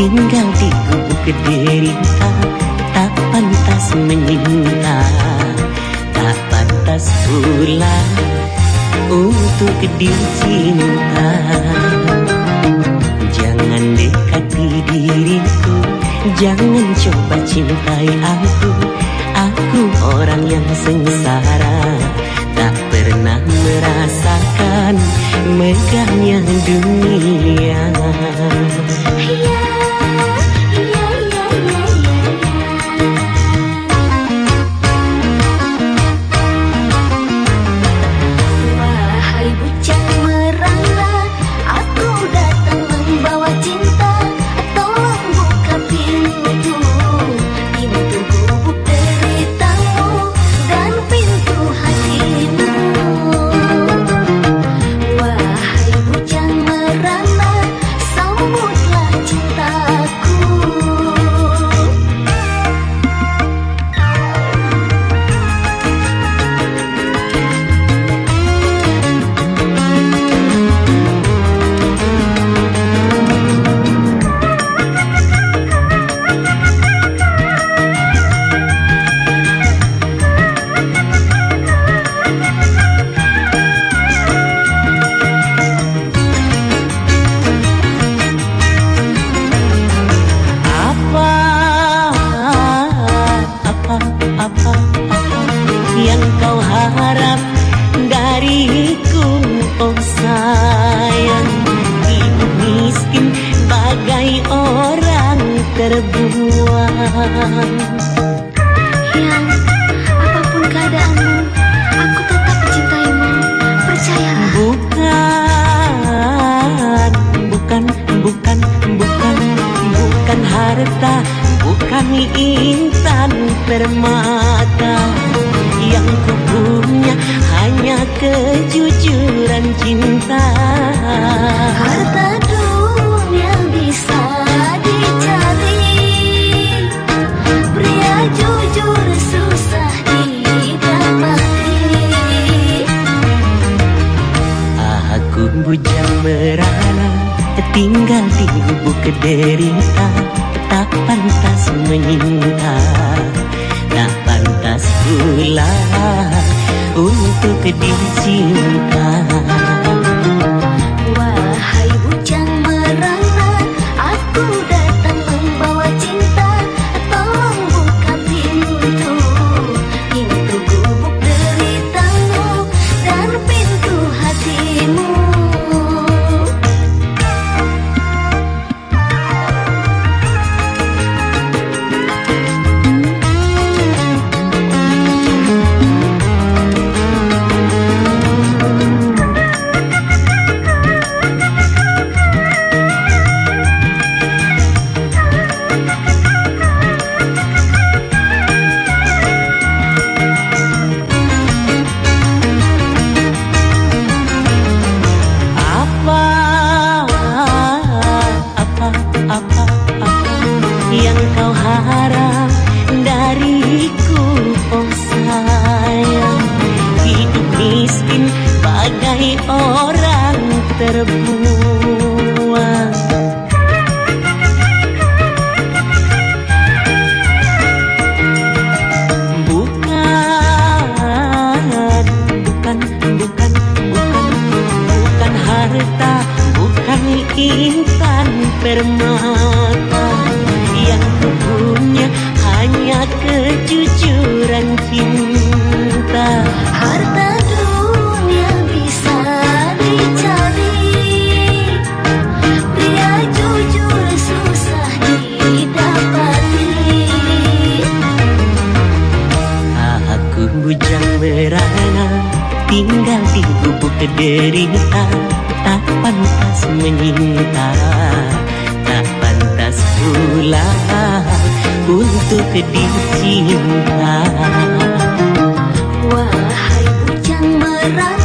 Tinggal di gubuk derita Tak pantas menyinta Tak pantas pula Untuk dicinta. Jangan dekati diriku Jangan coba cintai aku. Aku orang yang sengsara Tak pernah merasakan megahnya dunia terbuang Tinggal di gubuk derita Tak pantas menyinta. Tak pantas pula Untuk dicinta terbuang. Bukan, bukan, bukan, bukan Bukan harta, bukan intan permata. Yang punya hanya kejujuran cinta Hujan merana tinggal di gubuk kederita Tak pantas menyinta Tak pantas pula untuk dicinta Wahai hujan merana